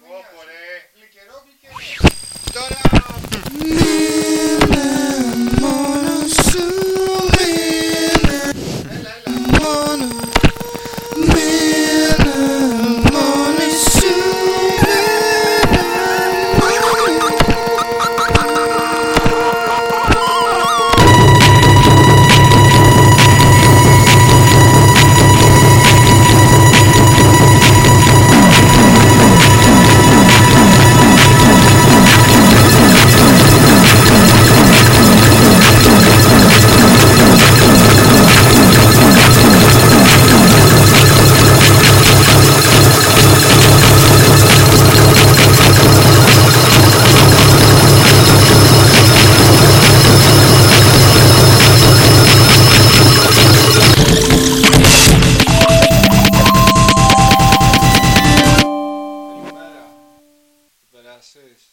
Voy a poner. graças